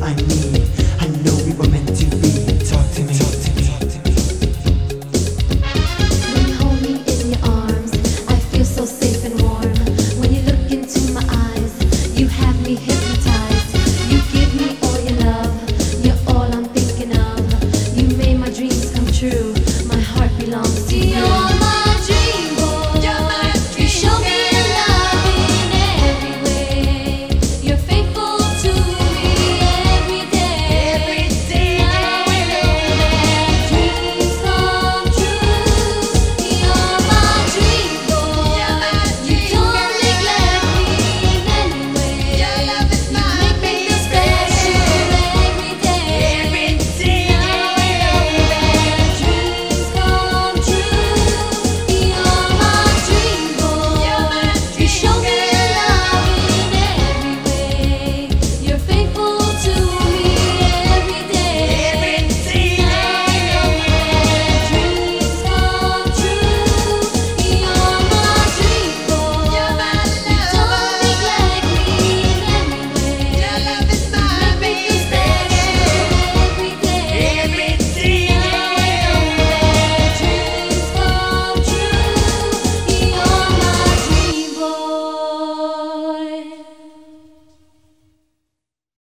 I need.